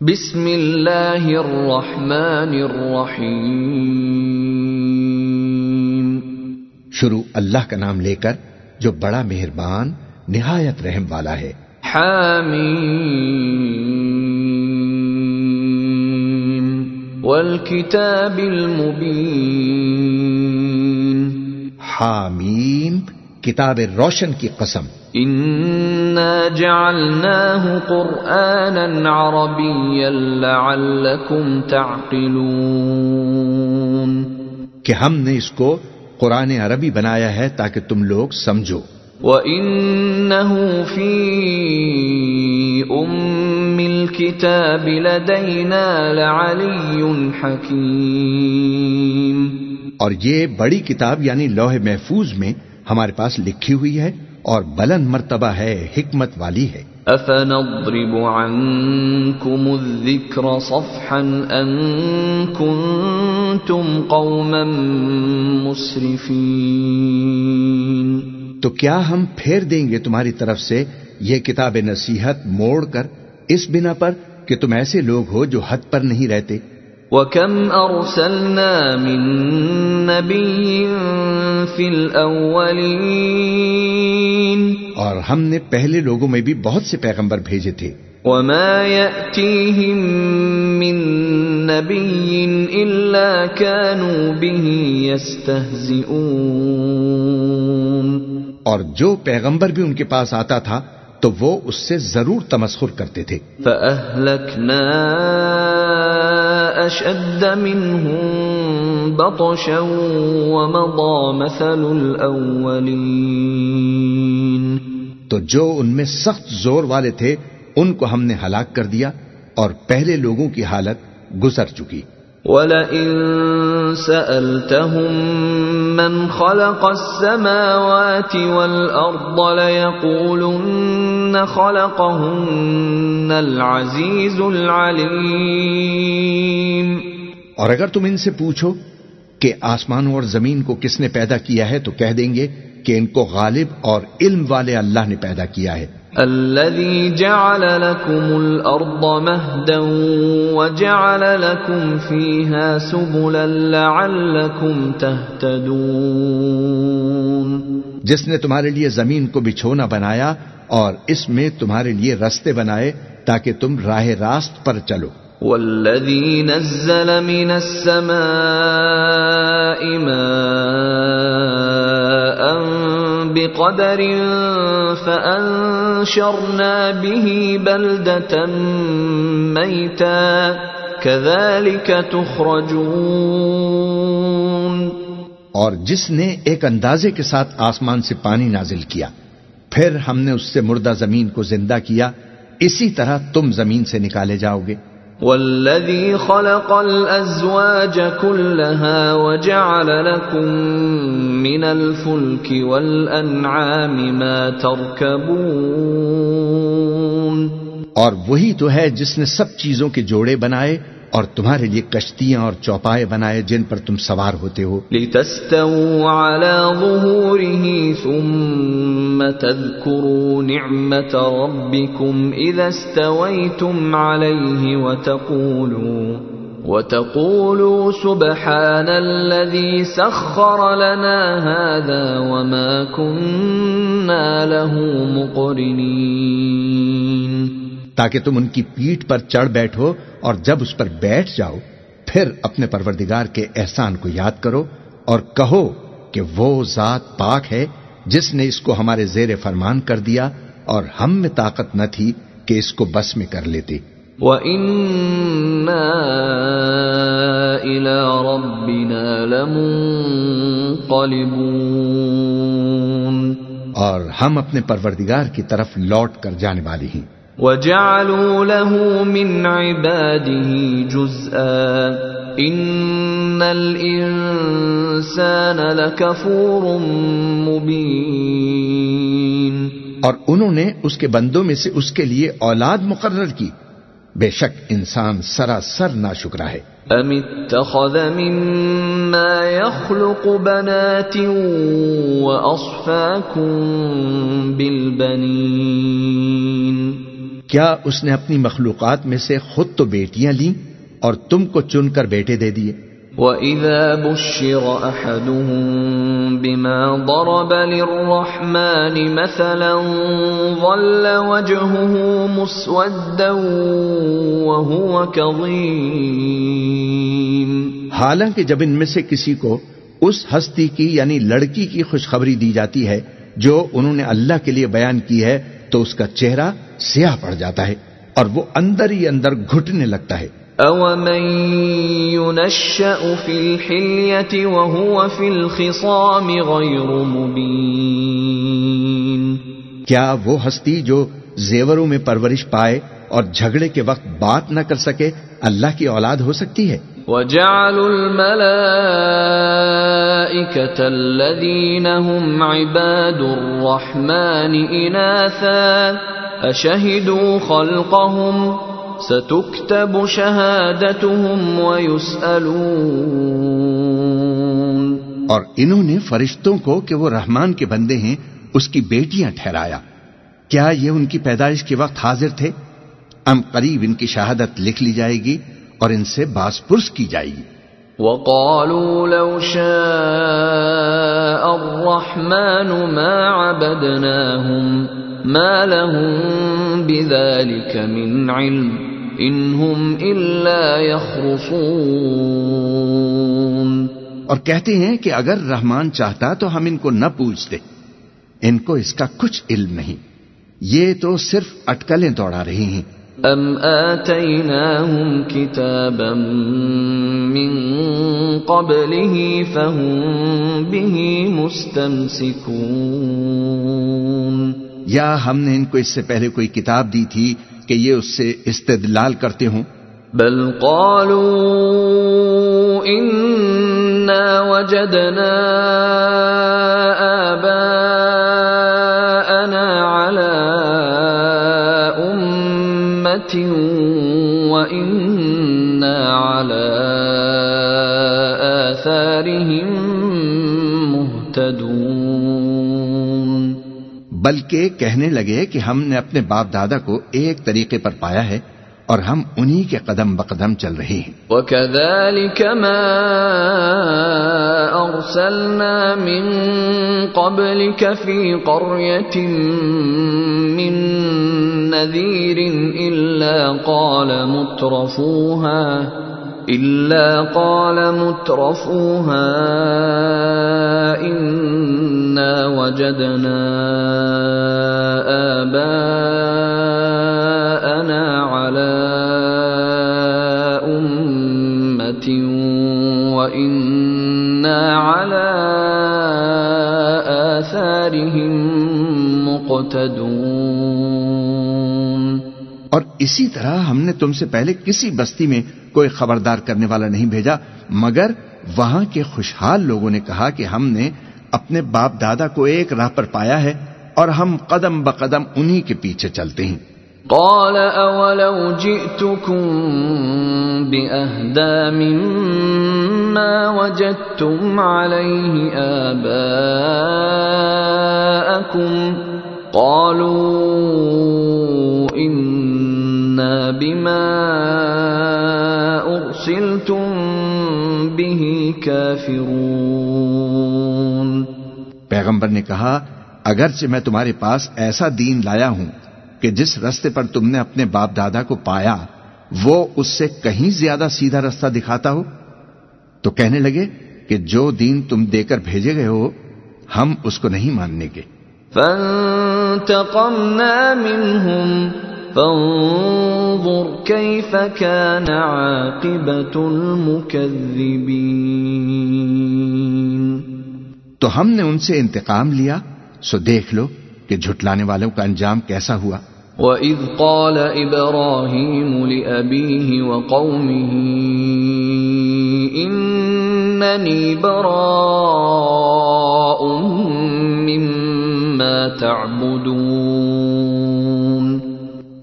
بسم اللہ الرحمن الرحیم۔ شروع اللہ کا نام لے کر جو بڑا مہربان نہایت رحم والا ہے۔ حامیم۔ والکتاب المبین۔ حامیم۔ کتاب روشن کی قسم۔ انا جعلناه قرآنا عربيا لعلكم تعقلون۔ کہ ہم نے اس کو قرآن عربی بنایا ہے تاکہ تم لوگ سمجھو۔ وَإِنَّهُ فِي أُمِّ الْكِتَابِ لَدَيْنَا لَعَلِيٌّ حَكِيمٌ۔ اور یہ بڑی کتاب یعنی لوح محفوظ میں ہمارے پاس لکھی ہوئی ہے اور بلند مرتبہ ہے حکمت والی ہے۔ افنضرب عنكم الذكر صفحا ان كنتم قوما مسرفين۔ تو کیا ہم پھیر دیں گے تمہاری طرف سے یہ کتاب نصیحت موڑ کر اس بنا پر کہ تم ایسے لوگ ہو جو حد پر نہیں رہتے؟ وَكَمْ أَرْسَلْنَا مِن نَبِيٍّ فِي الْأَوَّلِينَ اور ہم نے پہلے لوگوں میں بھی بہت سے پیغمبر بھیجے تھے۔ وَمَا يَأْتِيهِم مِّن نَبِيٍّ إِلَّا كَانُوا بِهِ يَسْتَهْزِئُونَ اور جو پیغمبر بھی ان کے پاس آتا تھا تو وہ اس سے ضرور تمسخر کرتے تھے۔ فَأَهْلَكْنَا أَشَدَّ مِنْهُمْ بَطْشًا وَمَضَى مَثَلُ الْأَوَّلِينَ۔ تو جو ان میں سخت زور والے تھے ان کو ہم نے ہلاک کر دیا اور پہلے لوگوں کی حالت گزر چکی۔ وَلَئِن سألتهم من خلق السماوات والأرض ليقولن خلقهن العزيز العليم۔ اور اگر تم ان سے پوچھو کہ آسمانوں اور زمین کو کس نے پیدا کیا ہے تو کہہ دیں گے کہ ان کو غالب اور علم والے اللہ نے پیدا کیا ہے۔ الذي جعل لكم الأرض مهدا وجعل لكم فيها سبلا لعلكم تهتدون۔ جس نے تمہارے لیے زمین کو بچھونا بنایا اور اس میں تمہارے لیے رستے بنائے تاکہ تم راہ راست پر چلو۔ والذي نزل من السماء ماء بقدر فأنشرنا به بلدة ميتا كذلك تخرجون اور جس نے ایک اندازے کے ساتھ آسمان سے پانی نازل کیا، پھر ہم نے اس سے مردہ زمین کو زندہ کیا، اسی طرح تم زمین سے نکالے جاؤ گے۔ والذي خلق الأزواج كلها وجعل لكم من الفلك والأنعام ما تركبون. اور وہی تو ہے جس نے سب چیزوں کے جوڑے بنائے اور تمہارے لیے کشتیاں اور چوپائے بنائے جن پر تم سوار ہوتے ہو۔ لتستووا على ظهوره ثم تذكروا نعمة ربكم إذا استويتم عليه وتقولوا وتقولوا سبحان الذي سخر لنا هذا وما كنا له مقرنين۔ تاکہ تم ان کی پیٹھ پر چڑھ بیٹھو اور جب اس پر بیٹھ جاؤ پھر اپنے پروردگار کے احسان کو یاد کرو اور کہو کہ وہ ذات پاک ہے جس نے اس کو ہمارے زیر فرمان کر دیا اور ہم میں طاقت نہ تھی کہ اس کو بس میں کر لیتے۔ وَإِنَّا إِلَى رَبِّنَا لَمُنقَلِبُونَ۔ اور ہم اپنے پروردگار کی طرف لوٹ کر جانے والی ہیں۔ وَجَعَلُوا لَهُ مِنْ عِبَادِهِ جُزْءًا. إِنَّ الْإِنسَانَ لَكَفُورٌ مُبِينٌ. اور انہوں نے اس کے بندوں میں سے اس کے لیے اولاد مقرر کی. بے شک انسان سراسر ناشکرا ہے. ام اتخذ مما يخلق بنات واصفاكم بالبنين. کیا اس نے اپنی مخلوقات میں سے خود تو بیٹیاں لیں اور تم کو چن کر بیٹے دے دیے؟ وَإِذَا بُشِّرَ أَحَدُهُم بِمَا ضَرَبَ لِلرَّحْمَنِ مَثَلًا ظَلَّ وَجْهُهُ مُسْوَدًّا وَهُوَ كَظِيمٌ۔ حالانکہ جب ان میں سے کسی کو اس ہستی کی یعنی لڑکی کی خوشخبری دی جاتی ہے جو انہوں نے اللہ کے لیے بیان کی ہے تو اس کا چہرہ سیاہ پڑ جاتا ہے اور وہ اندر ہی اندر گھٹنے لگتا ہے۔ أَوَمَن يُنَشَّأُ فِي الْحِلْيَةِ وَهُوَ فِي الْخِصَامِ غَيْرُ مُبِينٍ۔ کیا وہ ہستی جو زیوروں میں پرورش پائے اور جھگڑے کے وقت بات نہ کر سکے اللہ کی اولاد ہو سکتی ہے؟ وَجَعَلُوا الْمَلَائِكَةَ الَّذِينَ هُمْ عِبَادُ الرَّحْمَنِ إِنَاثًا۔ أَشَهِدُوا خَلْقَهُمْ ستكتب شهادتهم ويسألون اور انہوں نے فرشتوں کو کہ وہ رحمان کے بندے ہیں اس کی بیٹیاں ٹھہرایا۔ کیا یہ ان کی پیدائش کے وقت حاضر تھے؟ ام قریب ان کی شہادت لکھ لی جائے گی اور ان سے باس پرس کی جائے گی۔ وقالوا لو شاء الرحمن ما عبدناهم ما لهم بذلك من علم انہم الا يخرصون اور کہتے ہیں کہ اگر رحمان چاہتا تو ہم ان کو نہ پوچھتے۔ ان کو اس کا کچھ علم نہیں۔ یہ تو صرف اٹکلیں دوڑا رہی ہیں۔ ام آتیناہم کتابا من قبله فهم به مستمسکون یا ہم نے ان کو اس سے پہلے کوئی کتاب دی تھی کہ یہ اس سے استدلال کرتے ہوں؟ بل قالوا اننا وجدنا آباءنا على امة وإنا على آثارهم مهتدون. بلکہ کہنے لگے کہ ہم نے اپنے باپ دادا کو ایک طریقے پر پایا ہے اور ہم انہی کے قدم بقدم چل رہے ہیں۔ وكذلك ما أرسلنا من قبلك في قرية من نذير إلا قال مترفوها إلا قال مترفوها إنا وجدنا آباءنا على أمة وإنا على آثارهم مقتدون اور اسی طرح ہم نے تم سے پہلے کسی بستی میں کوئی خبردار کرنے والا نہیں بھیجا، مگر وہاں کے خوشحال لوگوں نے کہا کہ ہم نے اپنے باپ دادا کو ایک راہ پر پایا ہے اور ہم قدم بقدم انہی کے پیچھے چلتے ہیں۔ قال أولو جئتكم بأهدى مما وجدتم عليه آباءكم قالوا إنا بما به پیغمبر نے کہا اگرچہ میں تمہارے پاس ایسا دین لایا ہوں کہ جس رستے پر تم نے اپنے باپ دادا کو پایا وہ اس سے کہیں زیادہ سیدھا رستہ دکھاتا ہو؟ تو کہنے لگے کہ جو دین تم دے کر بھیجے گئے ہو ہم اس کو نہیں ماننے فانتقمنا منهم فانظر كيف كان عاقبة المكذبين. تو ہم نے ان سے انتقام لیا سو دیکھ لو کہ جھٹلانے والوں کا انجام کیسا ہوا۔ وَإِذْ قَالَ إِبْرَاهِيمُ لِأَبِيهِ وَقَوْمِهِ إِنَّنِي بَرَاءٌ مِّمَّا تَعْبُدُونَ۔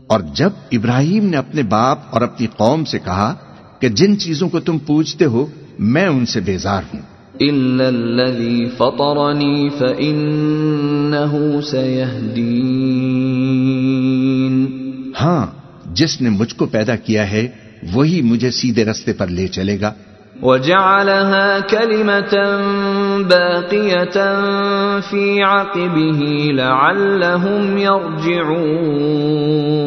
اور جب ابراہیم نے اپنے باپ اور اپنی قوم سے کہا کہ جن چیزوں کو تم پوچھتے ہو میں ان سے بیزار ہوں۔ فَطَرَنِي فَإِنَّهُ سَيَهْدِينَ۔ ہاں جس نے مجھ کو پیدا کیا ہے وہی مجھے سیدھے رستے پر لے چلے گا۔ وجعلها كلمة باقية في عقبه لعلهم يرجعون۔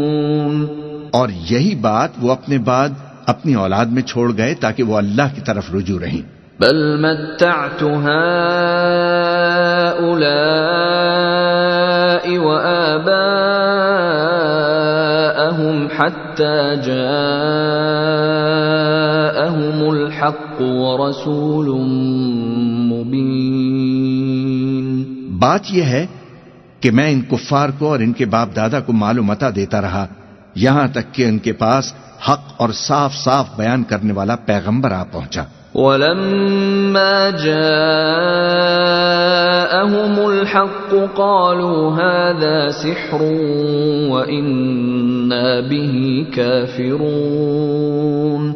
اور یہی بات وہ اپنے بعد اپنی اولاد میں چھوڑ گئے تاکہ وہ اللہ کی طرف رجوع رہیں۔ بل متعت هؤلاء وآباءهم حتى جاءهم الحق ورسول مبين۔ بات یہ ہے کہ میں ان کفار کو اور ان کے باپ دادا کو معلومتا دیتا رہا۔ یہاں تک کہ ان کے پاس حق اور صاف صاف بیان کرنے والا پیغمبر آ پہنچا۔ ولما جاءهم الحق قالوا هذا سحر وإنا به كافرون۔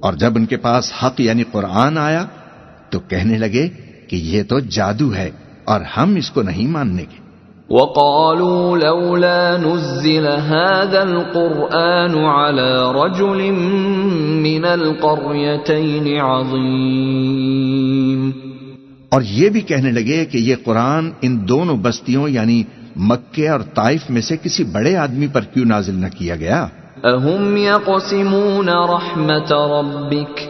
اور جب ان کے پاس حق یعنی قرآن آیا تو کہنے لگے کہ یہ تو جادو ہے اور ہم اس کو نہیں ماننے گے وقالوا لولا نزل هذا القرآن على رجل من القريتين عظيم۔ اور یہ بھی کہنے لگے کہ یہ قرآن ان دونوں بستیوں یعنی مکے اور طائف میں سے کسی بڑے آدمی پر کیوں نازل نہ کیا گیا؟ اهم يقسمون رحمت ربك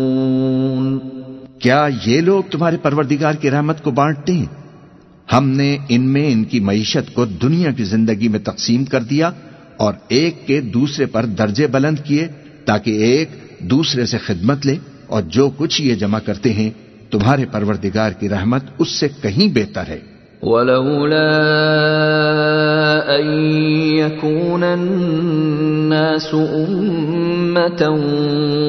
کیا یہ لوگ تمہارے پروردگار کی رحمت کو بانٹتے ہیں؟ ہم نے ان میں ان کی معیشت کو دنیا کی زندگی میں تقسیم کر دیا اور ایک کے دوسرے پر درجے بلند کیے تاکہ ایک دوسرے سے خدمت لے اور جو کچھ یہ جمع کرتے ہیں تمہارے پروردگار کی رحمت اس سے کہیں بہتر ہے۔ ولولا أن يكون الناس أمة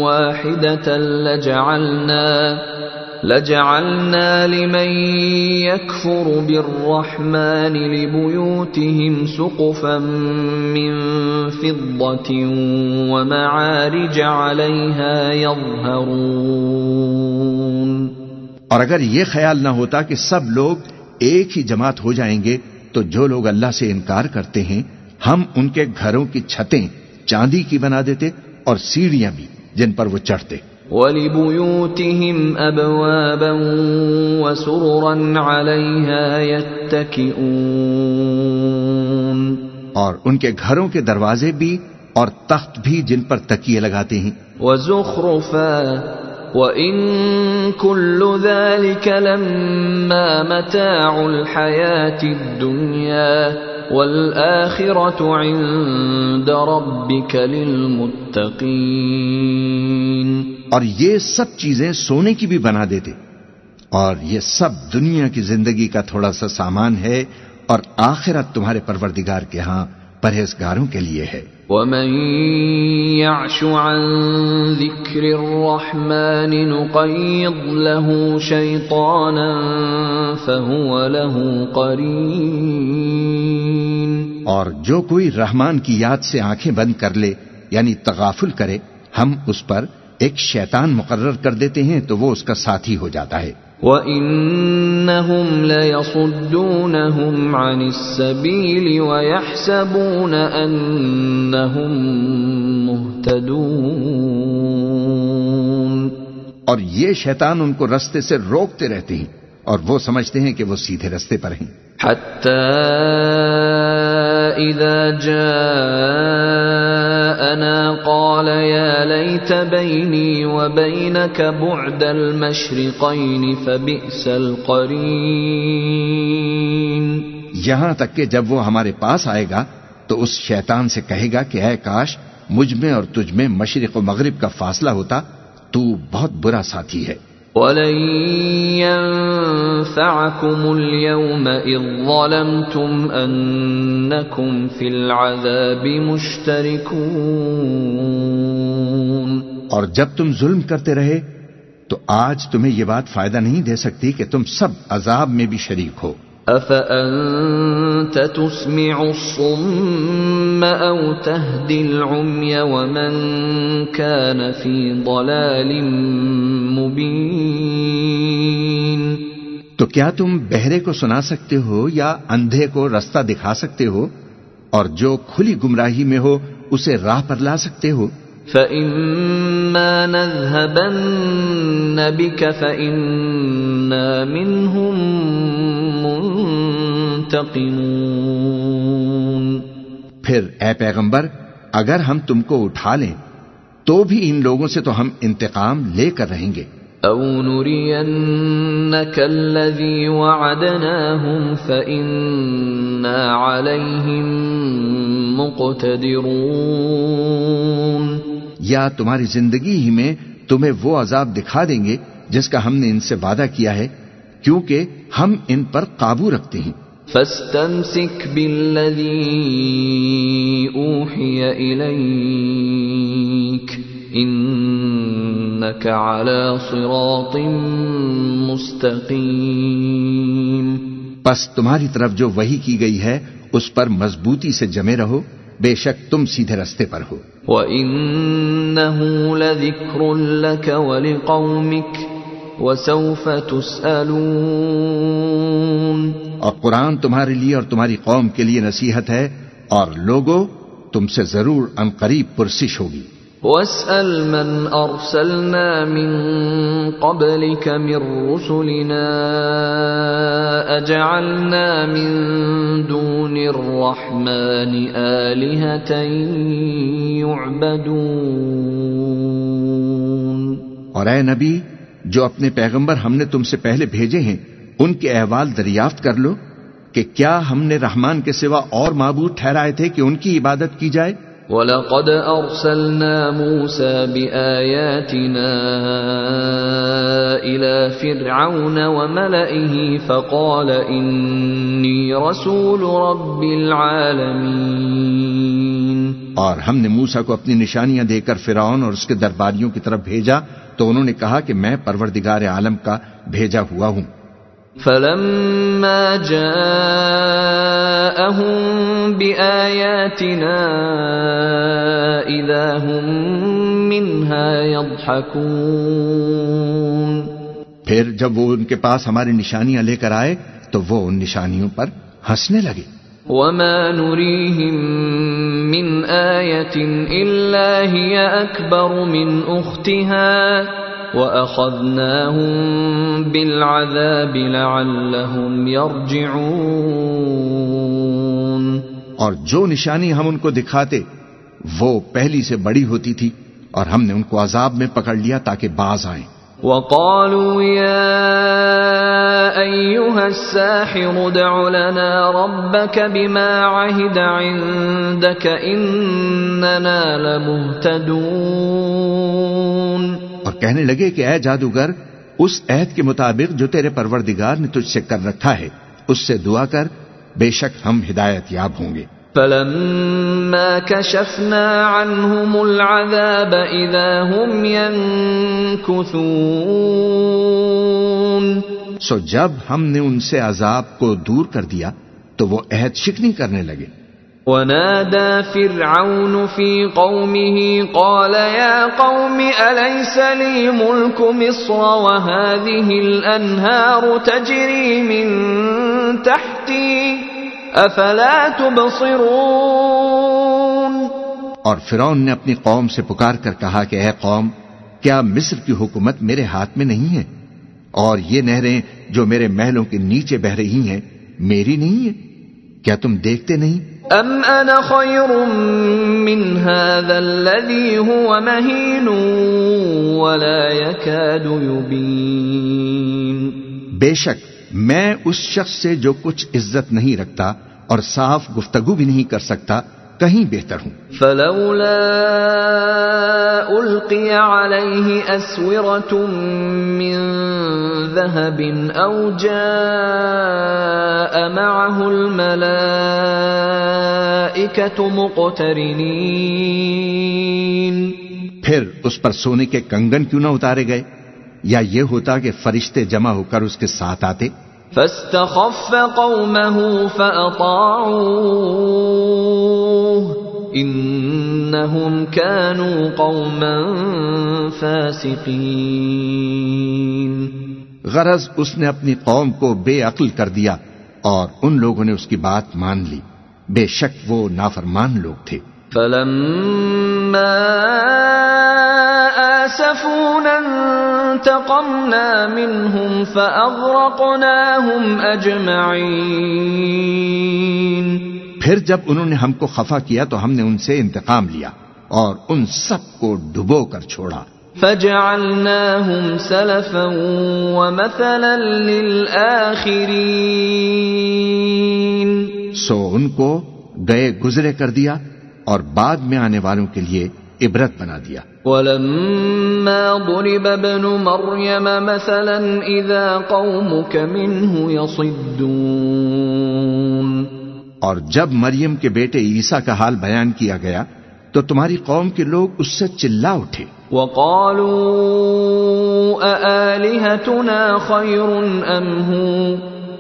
واحدة لجعلنا لجعلنا لمن يكفر بالرحمن لبيوتهم سقفا من فضة ومعارج عليها يظهرون اور اگر یہ خیال نہ ہوتا کہ سب لوگ ایک ہی جماعت ہو جائیں گے تو جو لوگ اللہ سے انکار کرتے ہیں ہم ان کے گھروں کی چھتیں چاندی کی بنا دیتے اور سیڑھیاں بھی جن پر وہ چڑھتے۔ وَلِبُيُوتِهِمْ أَبْوَابًا وَسُرُرًا عَلَيْهَا يَتَّكِئُونَ اور ان کے گھروں کے دروازے بھی اور تخت بھی جن پر تکیے لگاتے ہیں۔ وَزُخْرُفًا وَإِن كُلُّ ذَلِكَ لَمَّا مَتَاعُ الْحَيَاةِ الدُّنْيَا وَالْآخِرَةُ عِندَ رَبِّكَ لِلْمُتَّقِينَ اور یہ سب چیزیں سونے کی بھی بنا دیتے۔ اور یہ سب دنیا کی زندگی کا تھوڑا سا سامان ہے اور آخرت تمہارے پروردگار کے ہاں پرہیزگاروں کے لیے ہے۔ ومن يعش عن ذكر الرحمن نقيض له شيطانا فهو له قرين اور جو کوئی رحمان کی یاد سے آنکھیں بند کر لے یعنی تغافل کرے، ہم اس پر ایک شیطان مقرر کر دیتے ہیں تو وہ اس کا ساتھی ہو جاتا ہے۔ وَإِنَّهُمْ لَيَصُدُّونَهُمْ عَنِ السَّبِيلِ وَيَحْسَبُونَ أَنَّهُمْ مُهْتَدُونَ۔ اور یہ شیطان ان کو رستے سے روکتے رہتے ہیں اور وہ سمجھتے ہیں کہ وہ سیدھے رستے پر ہیں۔ حتى إذا جاءنا قال يا ليت بيني وبينك بعد المشرقين فبئس القرين. یہاں تک کہ جب وہ ہمارے پاس آئے گا تو اس شیطان سے کہے گا کہ اے کاش، مجھ میں اور تجھ میں مشرق و مغرب کا فاصلہ ہوتا، تو بہت برا ساتھی ہے۔ ولن اور جب تم ظلم کرتے رہے، تو آج تمہیں یہ بات فائدہ نہیں دے سکتی کہ تم سب عذاب میں بھی شریک ہو۔ أفأنت تسمع الصم أو تهدي العمي ومن كان في ضلال مبين تو کیا تم بہرے کو سنا سکتے ہو یا اندھے کو رستہ دکھا سکتے ہو اور جو کھلی گمراہی میں ہو اسے راہ پر لا سکتے ہو؟ فَإِمَّا نَذْهَبَنَّ بِكَ فَإِنَّا مِنْهُمْ مُنْتَقِمُونَ پھر اے پیغمبر اگر ہم تم کو اٹھا لیں تو بھی ان لوگوں سے تو ہم انتقام لے کر رہیں گے۔ أَوْ نُرِيَنَّكَ الَّذِي وَعَدْنَاهُمْ فَإِنَّا عَلَيْهِمْ مُقْتَدِرُونَ یا تمہاری زندگی ہی میں تمہیں وہ عذاب دکھا دیں گے جس کا ہم نے ان سے وعدہ کیا ہے کیونکہ ہم ان پر قابو رکھتے ہیں۔ فاستمسك بالذي أوحي إليك إنك على صراط مستقيم۔ بس تمہاری طرف جو وہی کی گئی ہے اس پر مضبوطی سے جمے رہو۔ بے شک تم سیدھے رستے پر ہو۔ وَإِنَّهُ لَذِكْرٌ لَكَ وَلِقَوْمِكَ وَسَوْفَ تُسْأَلُونَ اور قرآن تمہارے لیے اور تمہاری قوم کے لیے نصیحت ہے اور لوگوں تم سے ضرور ان قریب پرسش ہوگی۔ واسأل من أرسلنا من قبلك من رسلنا أجعلنا من دون الرحمن آلهة يعبدون. اور اے نبی، جو اپنے پیغمبر ہم نے تم سے پہلے بھیجے ہیں، ان کے احوال دریافت کر لو کہ کیا ہم نے رحمان کے سوا اور معبود ٹھہرائے تھے کہ ان کی عبادت کی جائے؟ وَلَقَدْ أَرْسَلْنَا مُوسَى بِآيَاتِنَا إِلَى فِرْعَوْنَ وَمَلَئِهِ فَقَالَ إِنِّي رَسُولُ رَبِّ الْعَالَمِينَ. اور ہم نے موسا کو اپنی نشانیاں دے کر فرعون اور اس کے درباریوں کی طرف بھیجا تو انہوں نے کہا کہ میں پروردگار عالم کا بھیجا ہوا ہوں۔ فَلَمَّا جَاءَهُم بِآيَاتِنَا إِذَا هُم مِّنْهَا يَضْحَكُونَ. پھر جب وہ ان کے پاس ہماری نشانیاں لے کر آئے تو وہ ان نشانیوں پر ہنسنے لگے۔ وَمَا نُرِيهِم مِّنْ آيَةٍ إِلَّا هِيَ أَكْبَرُ مِنْ أُخْتِهَا وَأَخَذْنَاهُمْ بِالْعَذَابِ لَعَلَّهُمْ يَرْجِعُونَ اور جو نشانی ہم ان کو دکھاتے وہ پہلی سے بڑی ہوتی تھی اور ہم نے ان کو عذاب میں پکڑ لیا تاکہ باز آئیں۔ وقالوا يا أيها الساحر ادع لنا ربك بما عهد عندك إننا لمهتدون اور کہنے لگے کہ اے جادوگر اس عہد کے مطابق جو تیرے پروردگار نے تجھ سے کر رکھا ہے اس سے دعا کر بے شک ہم ہدایت یاب ہوں گے۔ فلما كشفنا عنهم العذاب إذا هم ينكثون۔ سو جب ہم نے ان سے عذاب کو دور کر دیا تو وہ عہد شکنی کرنے لگے۔ ونادى فرعون في قومه قال يا قوم أليس لي ملك مصر وهذه الأنهار تجري من تحتي أفلا تبصرون؟ اور فرعون نے اپنی قوم سے پکار کر کہا کہ اے قوم، کیا مصر کی حکومت میرے ہاتھ میں نہیں ہے؟ اور یہ نہریں جو میرے محلوں کے نیچے بہ رہی ہیں، میری نہیں ہے کیا تم دیکھتے نہیں؟ ام انا خير من هذا الذي هو مهين ولا يكاد يبين بے شک، میں اس شخص سے جو کچھ عزت نہیں رکھتا اور صاف گفتگو بھی نہیں کر سکتا کہیں بہتر ہوں۔ فلولا ألقي عليه أسورة من ذهب أو جاء معه الملائكة مقترنين. پھر اس پر سونے کے کنگن کیوں نہ اتارے گئے؟ یا یہ ہوتا کہ فرشتے جمع ہو کر اس کے ساتھ آتے؟ فاستخف قومه فأطاعوه. إنهم كانوا قوما فاسقين. غرض اس نے اپنی قوم کو بے عقل کر دیا اور ان لوگوں نے اس کی بات مان لی۔ بے شک وہ نافرمان لوگ تھے۔ فلما آسفونا انتقمنا منهم فأغرقناهم أجمعين. پھر جب انہوں نے ہم کو خفا کیا تو ہم نے ان سے انتقام لیا اور ان سب کو ڈبو کر چھوڑا۔ فجعلناهم سلفا ومثلا للآخرين سو ان کو گئے گزرے کر دیا اور بعد میں آنے والوں کے لیے عبرت بنا دیا۔ ولما ضرب ابن مريم مثلا إذا قومك منه يصدون۔ اور جب مریم کے بیٹے عیسیٰ کا حال بیان کیا گیا تو تمہاری قوم کے لوگ اس سے چلا اٹھے۔ وقالوا أآلهتنا خير أم هو؟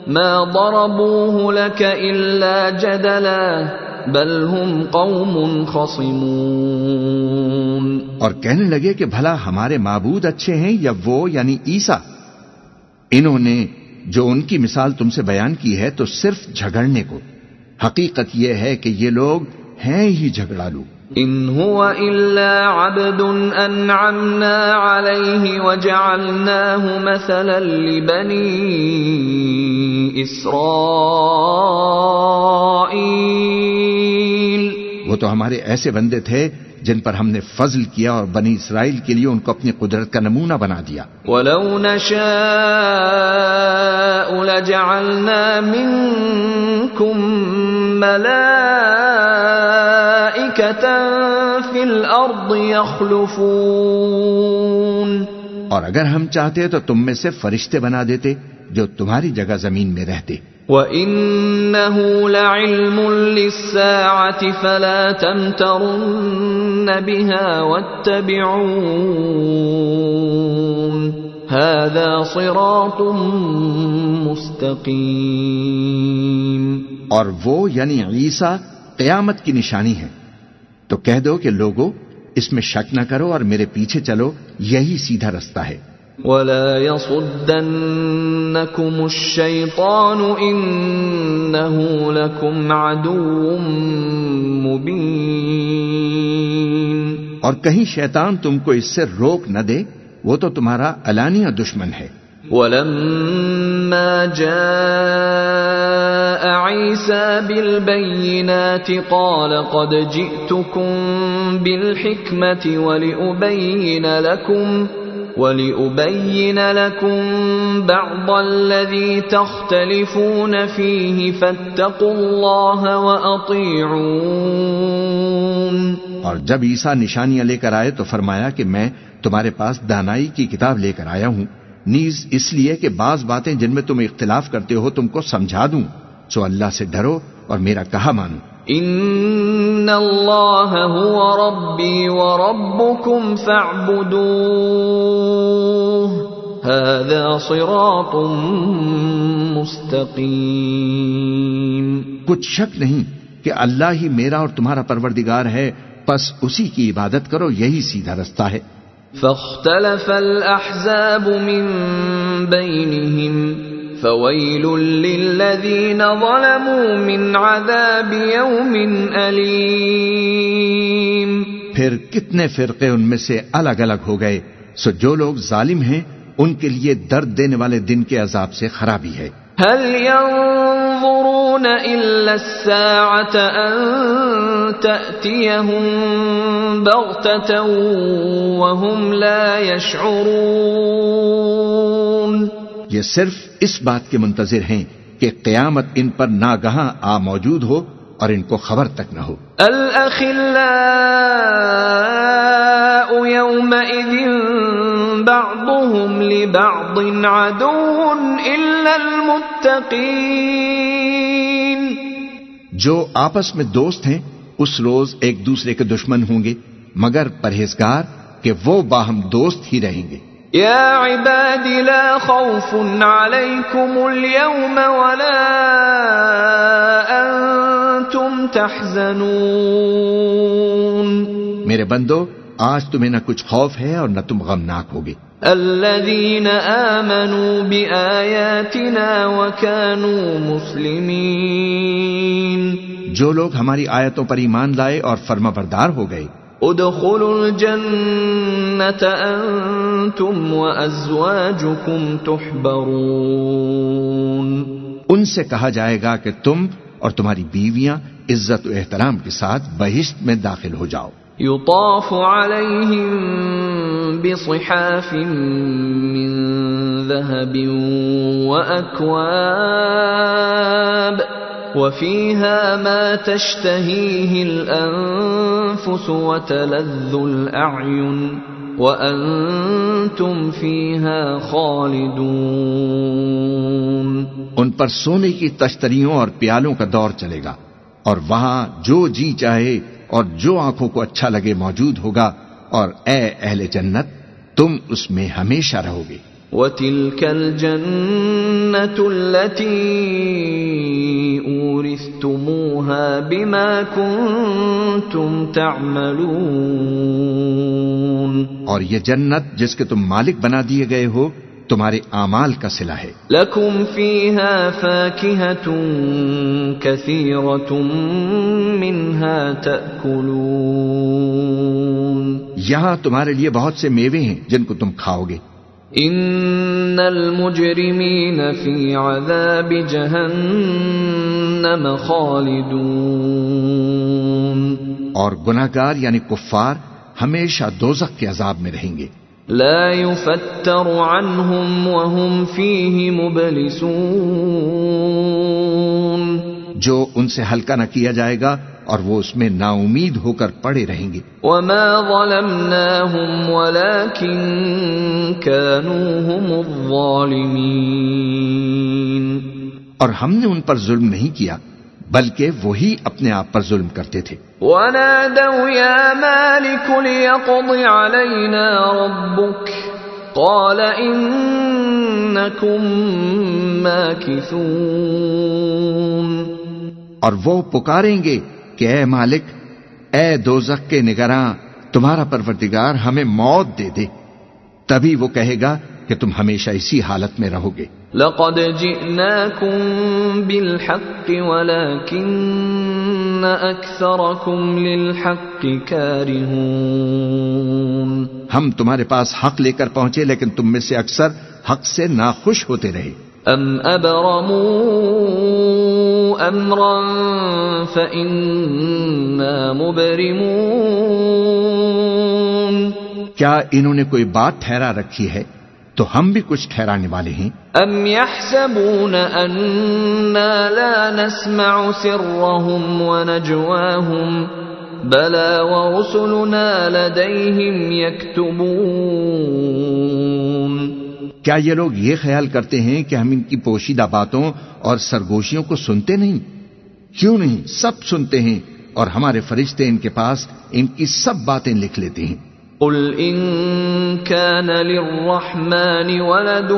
ما ضربوه لك إلا جدلا بل هم قوم خصمون۔ اور کہنے لگے کہ بھلا ہمارے معبود اچھے ہیں یا وہ یعنی عیسیٰ؟ انہوں نے جو ان کی مثال تم سے بیان کی ہے تو صرف جھگڑنے کو۔ حقیقت یہ ہے کہ یہ لوگ ہیں ہی جھگڑالو۔ ان هو الا عبد انعمنا عليه وجعلناه مثلا لبني اسرائيل وہ تو ہمارے ایسے بندے تھے جن پر ہم نے فضل کیا اور بنی اسرائیل کے لیے ان کو اپنی قدرت کا نمونہ بنا دیا۔ وَلَوْ نَشَاءُ لَجَعَلْنَا مِنْكُمْ مَلَائِكَةً فِي الْأَرْضِ يَخْلُفُونَ اور اگر ہم چاہتے تو تم میں سے فرشتے بنا دیتے جو تمہاری جگہ زمین میں رہتے۔ وَإِنَّهُ لَعِلْمٌ لِلسَّاعَةِ فَلَا تَمْتَرُنَّ بِهَا وَاتَّبِعُونَ هَذَا صِرَاطٌ مُسْتَقِيمٌ۔ اور وہ یعنی عیسیٰ قیامت کی نشانی ہے۔ تو کہہ دو کہ لوگو اس میں شک نہ کرو اور میرے پیچھے چلو یہی سیدھا رستہ ہے۔ ولا يصدنكم الشيطان إنه لكم عدو مبين۔ اور کہیں شیطان تم کو اس سے روک نہ دے وہ تو تمہارا علانیہ دشمن ہے۔ ولما جاء عيسى بالبينات قال قد جئتكم بالحكمة ولأبين لكم ولأبين لكم بعض الذي تختلفون فيه فاتقوا الله وأطيعون. اور جب عیسیٰ نشانیاں لے کر آئے تو فرمایا کہ میں تمہارے پاس دانائی کی کتاب لے کر آیا ہوں۔ نیز اس لیے کہ بعض باتیں جن میں تم اختلاف کرتے ہو تم کو سمجھا دوں۔ سو اللہ سے ڈرو اور میرا کہا مانو۔ ان اللہ هو ربی وربکم فاعبدوه هذا صراط مستقیم۔ کچھ شک نہیں کہ اللہ ہی میرا اور تمہارا پروردگار ہے پس اسی کی عبادت کرو یہی سیدھا رستہ ہے۔ فاختلف الاحزاب من بينهم فويل للذين ظلموا من عذاب يوم أليم. پھر کتنے فرقے ان میں سے الگ الگ ہو گئے سو جو لوگ ظالم ہیں ان کے لیے درد دینے والے دن کے عذاب سے خرابی ہے۔ هل ينظرون إلا الساعة أن تأتيهم بغتة وهم لا يشعرون یہ صرف اس بات کے منتظر ہیں کہ قیامت ان پر ناگہاں آ موجود ہو اور ان کو خبر تک نہ ہو۔ الأخلاء يومئذ بعضهم لبعض عدو إلا المتقين. جو آپس میں دوست ہیں اس روز ایک دوسرے کے دشمن ہوں گے مگر پرہیزگار کہ وہ باہم دوست ہی رہیں گے۔ يا عباد لا خوف عليكم اليوم ولا أنتم تحزنون. میرے بندو آج تمہیں نہ کچھ خوف ہے اور نہ تم غمناک ہوگے۔ الذين آمنوا بآياتنا وكانوا مسلمين جو لوگ ہماری آیتوں پر ایمان لائے اور فرما بردار ہو گئے۔ ادخلوا الجنة أنتم وأزواجكم تحبرون. ان سے کہا جائے گا کہ تم اور تمہاری بیویاں عزت و احترام کے ساتھ بہشت میں داخل ہو جاؤ۔ يطاف عليهم بصحاف من ذهب وأكواب وفيها ما تشتهيه الأنفس وتلذ الأعين وأنتم فيها خالدون۔ ان پر سونے کی تشتریوں اور پیالوں کا دور چلے گا۔ اور وہاں جو جی چاہے اور جو آنکھوں کو اچھا لگے موجود ہوگا اور اے اہل جنت تم اس میں ہمیشہ رہو گے۔ وتلك الجنة التي أورثتموها بما كنتم تعملون۔ اور یہ جنت جس کے تم مالک بنا دیے گئے ہو تمہارے اعمال کا صلہ ہے۔ لكم فيها فاكهة كثيرة منها یہاں تمہارے لیے بہت سے میوے ہیں جن کو تم کھاؤ گے ان المجرمین فی عذاب جہنم خالدون۔ اور گناہگار یعنی کفار ہمیشہ دوزخ کے عذاب میں رہیں گے۔ لا يفتر عنهم وهم فيه مبلسون. جو ان سے ہلکا نہ کیا جائے گا اور وہ اس میں نا امید ہو کر پڑے رہیں گے۔ وما ظلمناهم ولكن كانوا هم الظالمين. اور ہم نے ان پر ظلم نہیں کیا۔ بلکہ وہی اپنے آپ پر ظلم کرتے تھے۔ ونادوا يا مالك ليقض علينا ربك قال إنكم ماكثون اور وہ پکاریں گے کہ اے مالک اے دوزخ کے نگراں تمہارا پروردگار ہمیں موت دے دے۔ تبھی وہ کہے گا کہ تم ہمیشہ اسی حالت میں رہو گے۔ لقد جئناكم بالحق ولكن أكثركم للحق كارهون ہم تمہارے پاس حق لے کر پہنچے لیکن تم میں سے اکثر حق سے ناخوش ہوتے رہے۔ أم أبرموا أمرا فإنا مبرمون۔ کیا انہوں نے کوئی بات ٹھہرا رکھی ہے؟ تو ہم بھی کچھ ٹھہرانے والے ہیں۔ أم يحسبون أنا لا نسمع سرهم ونجواهم بلى ورسلنا لديهم يكتبون۔ کیا یہ لوگ یہ خیال کرتے ہیں کہ ہم ان کی پوشیدہ باتوں اور سرگوشیوں کو سنتے نہیں؟ کیوں نہیں؟ سب سنتے ہیں اور ہمارے فرشتے ان کے پاس ان کی سب باتیں لکھ لیتے ہیں۔ قل إن كان للرحمن ولد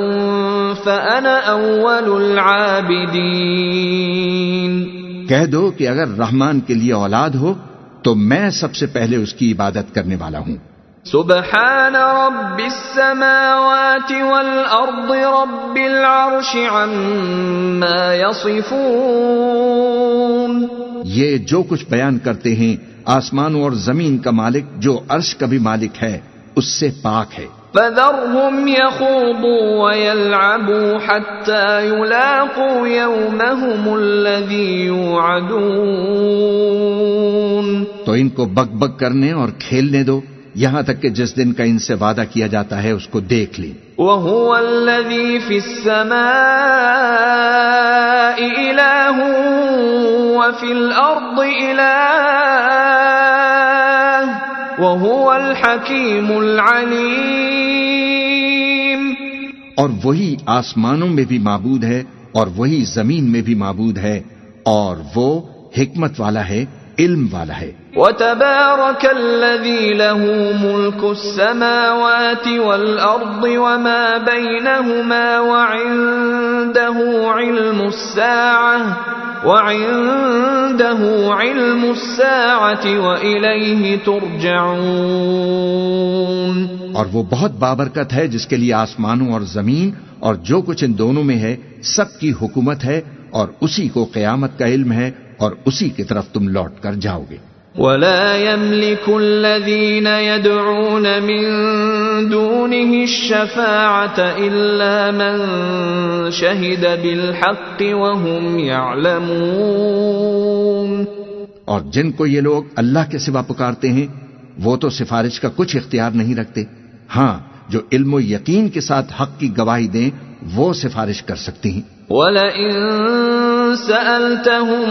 فأنا أول العابدين کہہ دو کہ اگر رحمان کے لیے اولاد ہو تو میں سب سے پہلے اس کی عبادت کرنے والا ہوں۔ سبحان رب السماوات والأرض رب العرش عما يصفون۔ یہ جو کچھ بیان کرتے ہیں آسمانوں اور زمین کا مالک جو عرش کا بھی مالک ہے اس سے پاک ہے۔ فذرهم يخوضوا ويلعبوا حتى يلاقوا يومهم الذي يوعدون۔ تو ان کو بک بک کرنے اور کھیلنے دو یہاں تک کہ جس دن کا ان سے وعدہ کیا جاتا ہے اس کو دیکھ لیں۔ وهو الذي في السماء إله وفي الأرض إله وهو الحكيم العليم اور وہی آسمانوں میں بھی معبود ہے اور وہی زمین میں بھی معبود ہے اور وہ حکمت والا ہے علم والا ہے۔ وتبارك الذي له ملك السماوات والأرض وما بينهما وعنده علم الساعة وعنده علم الساعة وإليه ترجعون۔ اور وہ بہت بابرکت ہے جس کے لیے آسمانوں اور زمین اور جو کچھ ان دونوں میں ہے سب کی حکومت ہے اور اسی کو قیامت کا علم ہے اور اسی کی طرف تم لوٹ کر جاؤ گے۔ ولا يملك الذين يدعون من دونه الشفاعة إلا من شهد بالحق وهم يعلمون۔ اور جن کو یہ لوگ اللہ کے سوا پکارتے ہیں وہ تو سفارش کا کچھ اختیار نہیں رکھتے۔ ہاں جو علم و یقین کے ساتھ حق کی گواہی دیں وہ سفارش کر سکتی ہیں۔ وَلَئِن سَأَلْتَهُم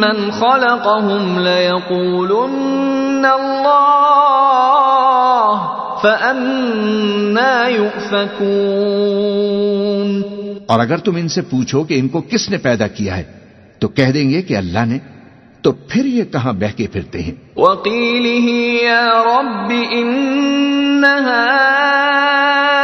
مَّنْ خَلَقَهُمْ لَيَقُولُنَّ اللَّهُ فَأَنَّىٰ يُؤْفَكُونَ۔ اور اگر تم ان سے پوچھو کہ ان کو کس نے پیدا کیا ہے تو کہہ دیں گے کہ اللہ نے تو پھر یہ کہاں بہکے پھرتے ہیں؟ وَقِيلِهِ يَا رَبِّ إِنَّ هَٰؤُلَاءِ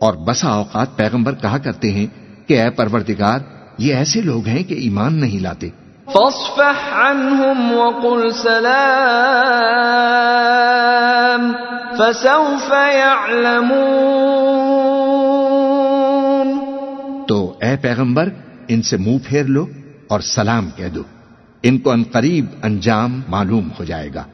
اور بسا اوقات پیغمبر کہا کرتے ہیں کہ اے پروردگار یہ ایسے لوگ ہیں کہ ایمان نہیں لاتے۔ فاصفح عنهم وقل سلام فسوف يعلمون تو اے پیغمبر ان سے منہ پھیر لو اور سلام کہہ دو۔ ان کو ان قریب انجام معلوم ہو جائے گا۔